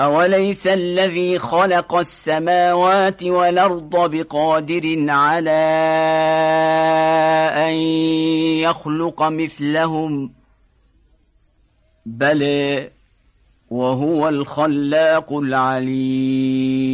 أوليس الذي خلق السماوات والأرض بقادر على أن يخلق مثلهم بل وهو الخلاق العليم